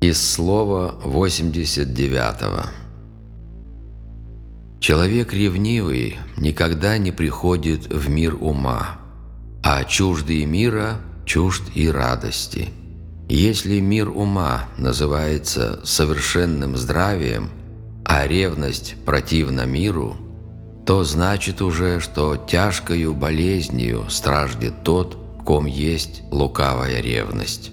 Из слова 89. Человек ревнивый никогда не приходит в мир ума, а чуждый мира чужд и радости. Если мир ума называется совершенным здравием, а ревность противна миру, то значит уже, что тяжкою болезнью страждет тот, ком есть лукавая ревность.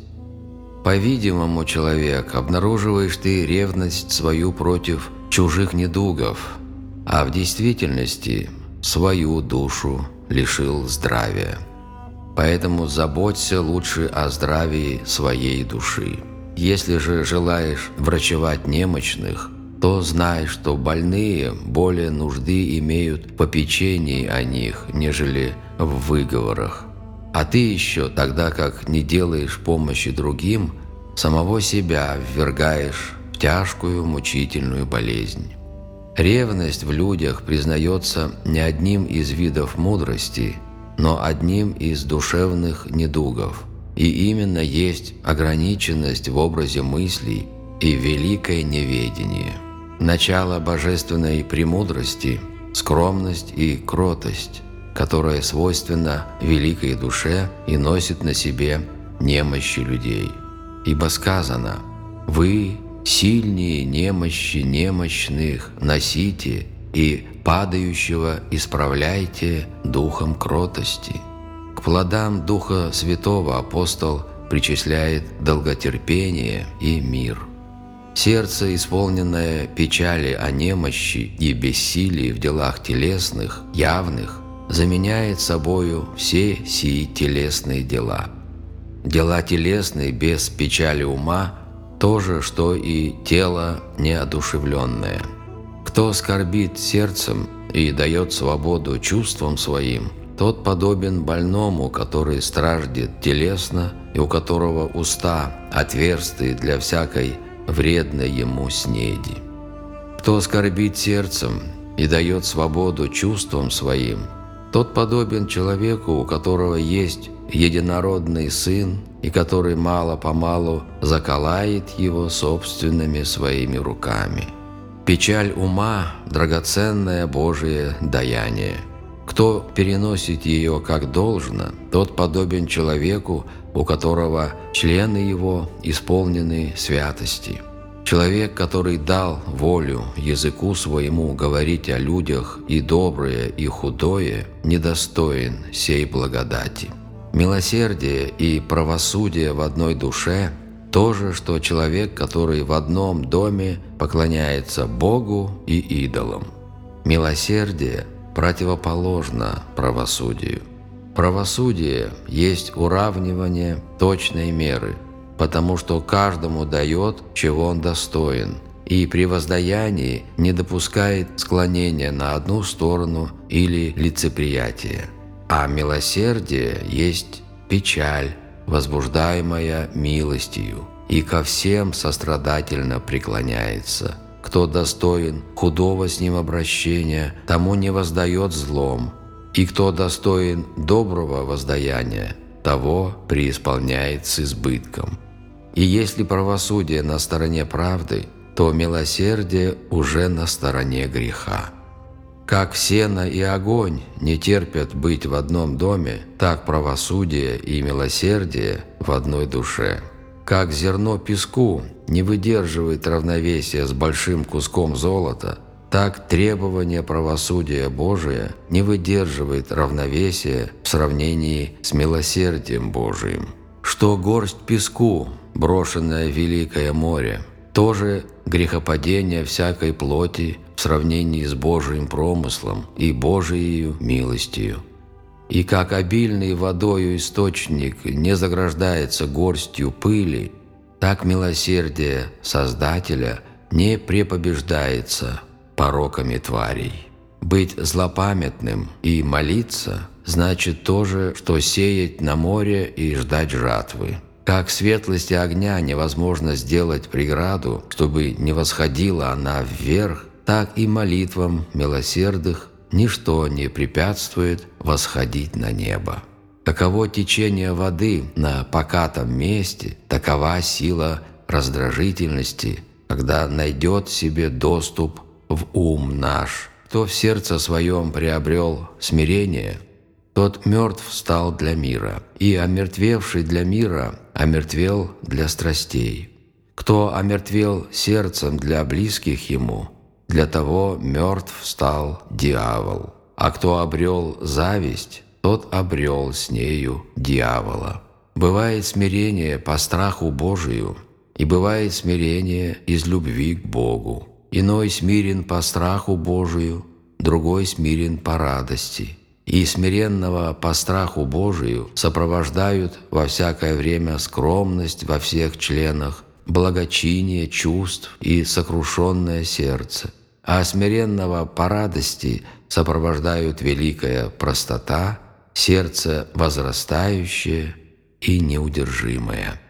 По-видимому, человек, обнаруживаешь ты ревность свою против чужих недугов, а в действительности свою душу лишил здравия. Поэтому заботься лучше о здравии своей души. Если же желаешь врачевать немощных, то знай, что больные более нужды имеют попечении о них, нежели в выговорах. А ты еще, тогда как не делаешь помощи другим, самого себя ввергаешь в тяжкую мучительную болезнь. Ревность в людях признается не одним из видов мудрости, но одним из душевных недугов, и именно есть ограниченность в образе мыслей и великое неведение. Начало божественной премудрости – скромность и кротость, которая свойственна великой душе и носит на себе немощи людей. Ибо сказано «Вы, сильнее немощи немощных, носите и падающего исправляйте духом кротости». К плодам Духа Святого апостол причисляет долготерпение и мир. Сердце, исполненное печали о немощи и бессилии в делах телесных, явных, заменяет собою все сии телесные дела. Дела телесные без печали ума – то же, что и тело неодушевленное. Кто скорбит сердцем и дает свободу чувствам своим, тот подобен больному, который страждет телесно и у которого уста отверстые для всякой вредной ему снеди. Кто скорбит сердцем и дает свободу чувствам своим – тот подобен человеку, у которого есть единородный сын, и который мало-помалу заколает его собственными своими руками. Печаль ума – драгоценное Божие даяние. Кто переносит ее как должно, тот подобен человеку, у которого члены его исполнены святости – Человек, который дал волю языку своему говорить о людях и доброе, и худое, недостоин сей благодати. Милосердие и правосудие в одной душе – то же, что человек, который в одном доме поклоняется Богу и идолам. Милосердие противоположно правосудию. Правосудие есть уравнивание точной меры – потому что каждому дает, чего он достоин, и при воздаянии не допускает склонения на одну сторону или лицеприятия. А милосердие есть печаль, возбуждаемая милостью, и ко всем сострадательно преклоняется. Кто достоин худого с ним обращения, тому не воздает злом, и кто достоин доброго воздаяния, того преисполняет с избытком. И если правосудие на стороне правды, то милосердие уже на стороне греха. Как сено и огонь не терпят быть в одном доме, так правосудие и милосердие в одной душе. Как зерно песку не выдерживает равновесия с большим куском золота, так требование правосудия Божия не выдерживает равновесия в сравнении с милосердием Божиим. Что горсть песку брошенное великое море, тоже грехопадение всякой плоти в сравнении с Божиим промыслом и Божией милостью. И как обильный водою источник не заграждается горстью пыли, так милосердие Создателя не препобеждается пороками тварей. Быть злопамятным и молиться значит то же, что сеять на море и ждать жатвы. Как светлости огня невозможно сделать преграду, чтобы не восходила она вверх, так и молитвам милосердных ничто не препятствует восходить на небо. Таково течение воды на покатом месте, такова сила раздражительности, когда найдет себе доступ в ум наш. Кто в сердце своем приобрел смирение, тот мертв стал для мира, и омертвевший для мира омертвел для страстей. Кто омертвел сердцем для близких ему, для того мертв стал дьявол. А кто обрел зависть, тот обрел с нею дьявола. Бывает смирение по страху Божию, и бывает смирение из любви к Богу. Иной смирен по страху Божию, другой смирен по радости. И смиренного по страху Божию сопровождают во всякое время скромность во всех членах, благочиние чувств и сокрушенное сердце. А смиренного по радости сопровождают великая простота, сердце возрастающее и неудержимое.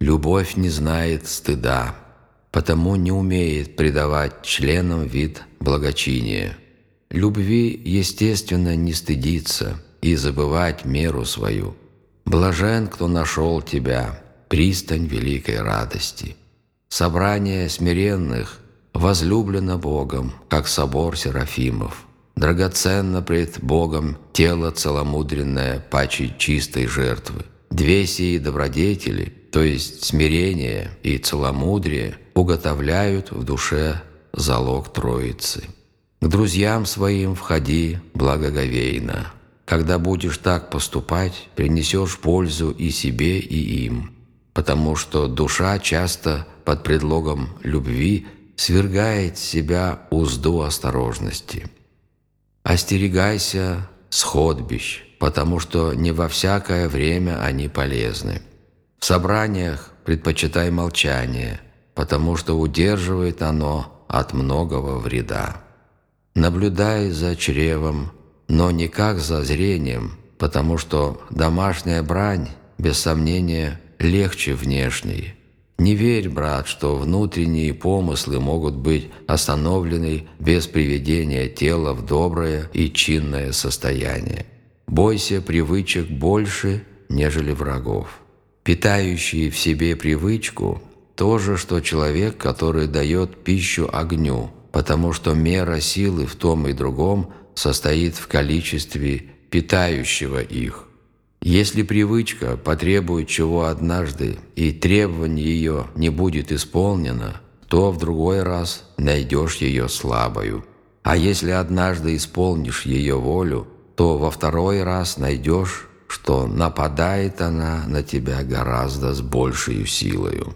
Любовь не знает стыда, потому не умеет придавать членам вид благочиния. Любви, естественно, не стыдиться и забывать меру свою. Блажен, кто нашел тебя, пристань великой радости. Собрание смиренных возлюблено Богом, как собор Серафимов. Драгоценно пред Богом тело целомудренное паче чистой жертвы. Две сии добродетели, то есть смирение и целомудрие, уготовляют в душе залог Троицы. К друзьям своим входи благоговейно. Когда будешь так поступать, принесешь пользу и себе, и им потому что душа часто под предлогом любви свергает с себя узду осторожности. Остерегайся сходбищ, потому что не во всякое время они полезны. В собраниях предпочитай молчание, потому что удерживает оно от многого вреда. Наблюдай за чревом, но не как за зрением, потому что домашняя брань, без сомнения, легче внешней. Не верь, брат, что внутренние помыслы могут быть остановлены без приведения тела в доброе и чинное состояние. Бойся привычек больше, нежели врагов. Питающие в себе привычку – то же, что человек, который дает пищу огню, потому что мера силы в том и другом состоит в количестве питающего их. Если привычка потребует чего однажды, и требование ее не будет исполнено, то в другой раз найдешь ее слабою. А если однажды исполнишь ее волю, то во второй раз найдешь, что нападает она на тебя гораздо с большей силою.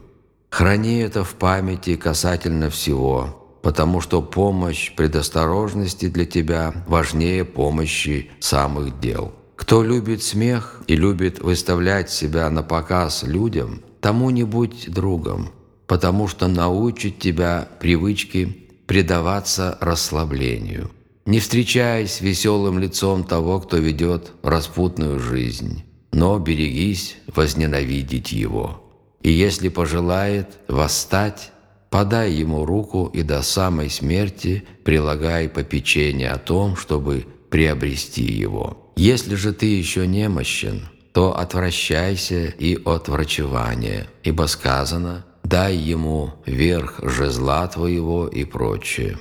Храни это в памяти касательно всего, потому что помощь предосторожности для тебя важнее помощи самых дел». Кто любит смех и любит выставлять себя на показ людям, тому не будь другом, потому что научит тебя привычке предаваться расслаблению. Не встречаясь веселым лицом того, кто ведет распутную жизнь, но берегись возненавидеть его. И если пожелает восстать, подай ему руку и до самой смерти прилагай попечение о том, чтобы приобрести его. Если же ты еще немощен, то отвращайся и от врачевания, ибо сказано «дай ему верх жезла твоего» и прочее.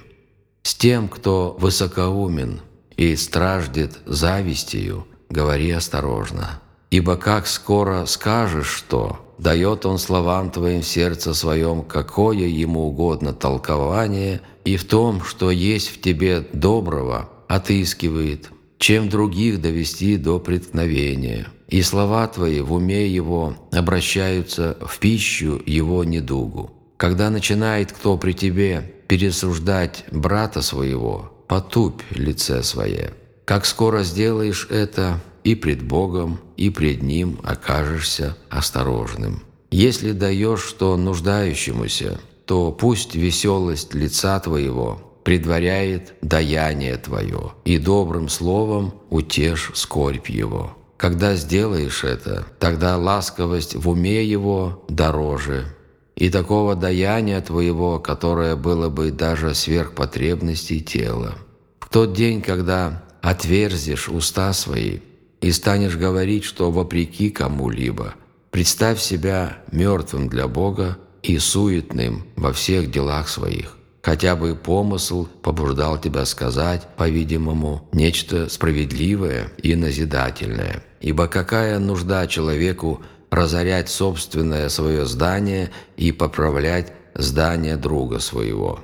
С тем, кто высокоумен и страждет завистью, говори осторожно, ибо как скоро скажешь что, дает он словам твоим сердце своем, какое ему угодно толкование, и в том, что есть в тебе доброго, отыскивает, чем других довести до преткновения. И слова твои в уме его обращаются в пищу его недугу. Когда начинает кто при тебе пересуждать брата своего, потупь лице свое. Как скоро сделаешь это, и пред Богом, и пред Ним окажешься осторожным. Если даешь что нуждающемуся, то пусть веселость лица твоего предваряет даяние твое, и добрым словом утешь скорбь его. Когда сделаешь это, тогда ласковость в уме его дороже, и такого даяния твоего, которое было бы даже сверх потребностей тела. В тот день, когда отверзишь уста свои и станешь говорить, что вопреки кому-либо, представь себя мертвым для Бога и суетным во всех делах своих. Хотя бы помысл побуждал тебя сказать, по-видимому, нечто справедливое и назидательное. Ибо какая нужда человеку разорять собственное свое здание и поправлять здание друга своего?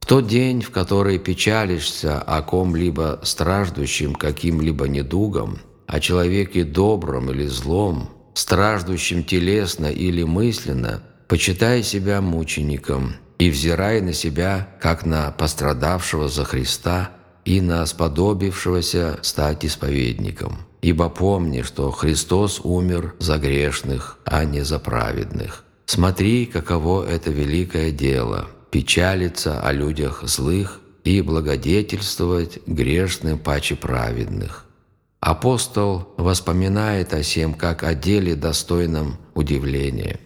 В тот день, в который печалишься о ком-либо страждущем каким-либо недугом, о человеке добром или злом, страждущем телесно или мысленно, почитай себя мучеником и взирай на себя, как на пострадавшего за Христа и на сподобившегося стать исповедником. Ибо помни, что Христос умер за грешных, а не за праведных. Смотри, каково это великое дело – печалиться о людях злых и благодетельствовать грешным паче праведных. Апостол воспоминает о сем как о деле достойном удивления.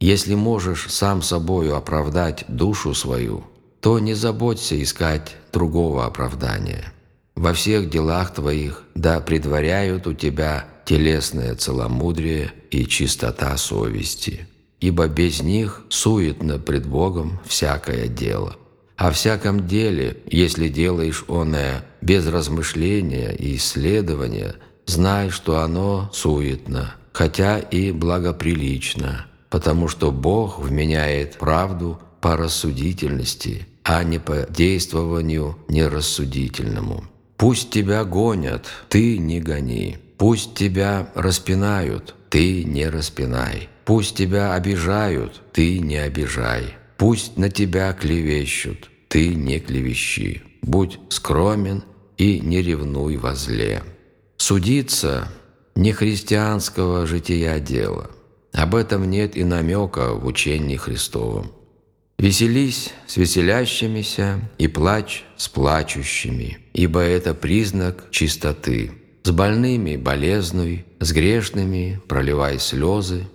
Если можешь сам собою оправдать душу свою, то не заботься искать другого оправдания. Во всех делах твоих да предваряют у тебя телесное целомудрие и чистота совести, ибо без них суетно пред Богом всякое дело. О всяком деле, если делаешь оное без размышления и исследования, знай, что оно суетно, хотя и благоприлично, потому что Бог вменяет правду по рассудительности, а не по действованию нерассудительному. Пусть тебя гонят, ты не гони. Пусть тебя распинают, ты не распинай. Пусть тебя обижают, ты не обижай. Пусть на тебя клевещут, ты не клевещи. Будь скромен и не ревнуй во зле. Судиться – не христианского жития дело. Об этом нет и намека в учении Христовом. Веселись с веселящимися и плачь с плачущими, ибо это признак чистоты. С больными болезнуй, с грешными проливай слезы,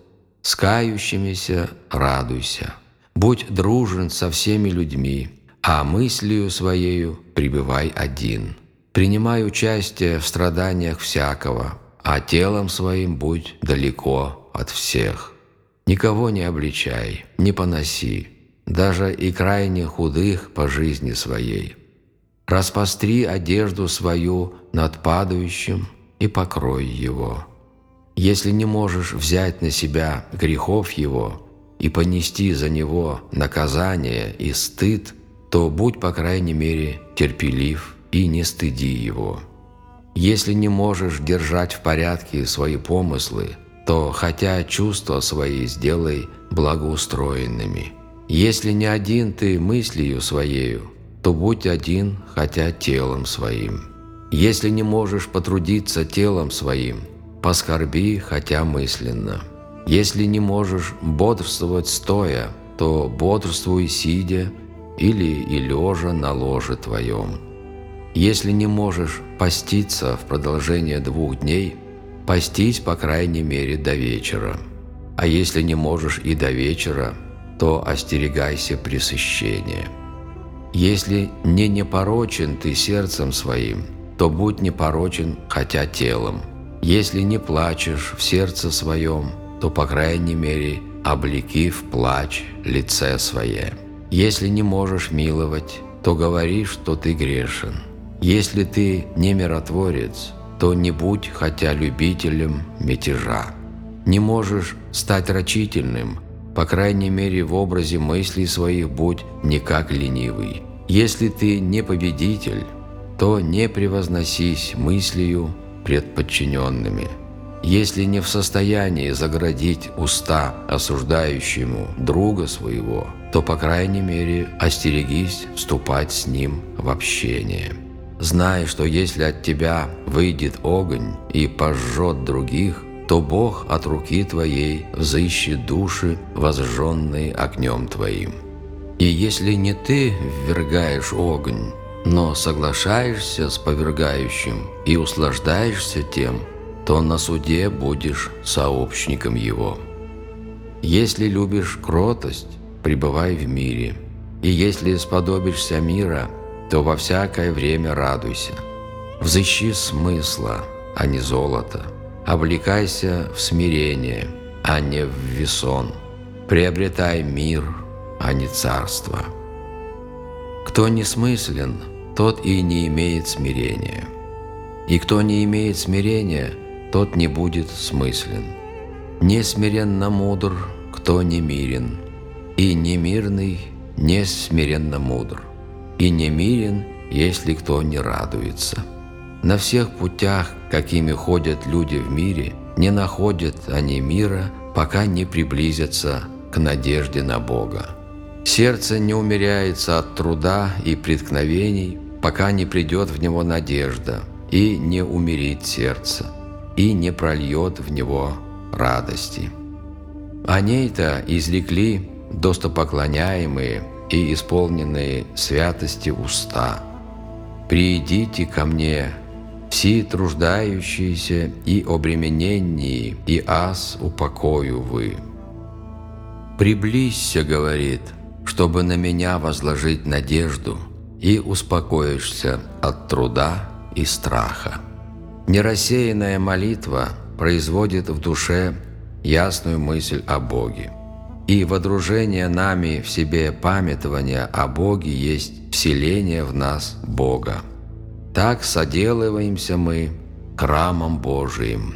с кающимися радуйся. Будь дружен со всеми людьми, а мыслью своею пребывай один. Принимай участие в страданиях всякого, а телом своим будь далеко от всех. Никого не обличай, не поноси, даже и крайне худых по жизни своей. Распостри одежду свою над падающим и покрой его. Если не можешь взять на себя грехов его и понести за него наказание и стыд, то будь, по крайней мере, терпелив и не стыди его. Если не можешь держать в порядке свои помыслы, то хотя чувства свои сделай благоустроенными. Если не один ты мыслью своею, то будь один, хотя телом своим. Если не можешь потрудиться телом своим, поскорби, хотя мысленно. Если не можешь бодрствовать стоя, то бодрствуй сидя или и лежа на ложе твоем. Если не можешь поститься в продолжение двух дней, постись по крайней мере до вечера. А если не можешь и до вечера, то остерегайся пресыщения. Если не непорочен ты сердцем своим, то будь непорочен хотя телом. Если не плачешь в сердце своем, то, по крайней мере, облеки в плач лице свое. Если не можешь миловать, то говори, что ты грешен. Если ты не миротворец, то не будь хотя любителем мятежа. Не можешь стать рачительным, по крайней мере в образе мыслей своих будь не как ленивый. Если ты не победитель, то не превозносись мыслью пред подчиненными. Если не в состоянии заградить уста осуждающему друга своего, то, по крайней мере, остерегись вступать с ним в общение. Знай, что если от тебя выйдет огонь и пожжет других, то Бог от руки твоей взыщет души, возжженные огнем твоим. И если не ты ввергаешь огонь, но соглашаешься с повергающим и услаждаешься тем, то на суде будешь сообщником его. Если любишь кротость, пребывай в мире, и если сподобишься мира, то во всякое время радуйся. Взыщи смысла, а не золота. Облекайся в смирение, а не в весон. приобретай мир, а не царство. Кто не смыслен, тот и не имеет смирения. И кто не имеет смирения, тот не будет смыслен. Не смиренно мудр, кто не мирен, и немирный не смиренно мудр, и не мирен, если кто не радуется. На всех путях, какими ходят люди в мире, не находят они мира, пока не приблизятся к надежде на Бога. Сердце не умеряется от труда и преткновений, пока не придет в него надежда, и не умерит сердце, и не прольет в него радости. О ней-то изрекли достопоклоняемые и исполненные святости уста. «Приидите ко мне, все труждающиеся и обремененные, и аз упокою вы». «Приблизься, — говорит, — чтобы на меня возложить надежду, и успокоишься от труда и страха». Нерассеянная молитва производит в душе ясную мысль о Боге. И водружение нами в себе памятования о Боге есть вселение в нас Бога. Так соделываемся мы храмом Божиим.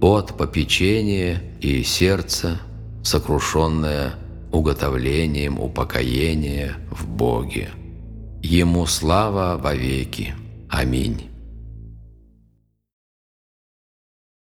От попечения и сердца, сокрушенное уготовлением упокоения в Боге. Ему слава вовеки. Аминь.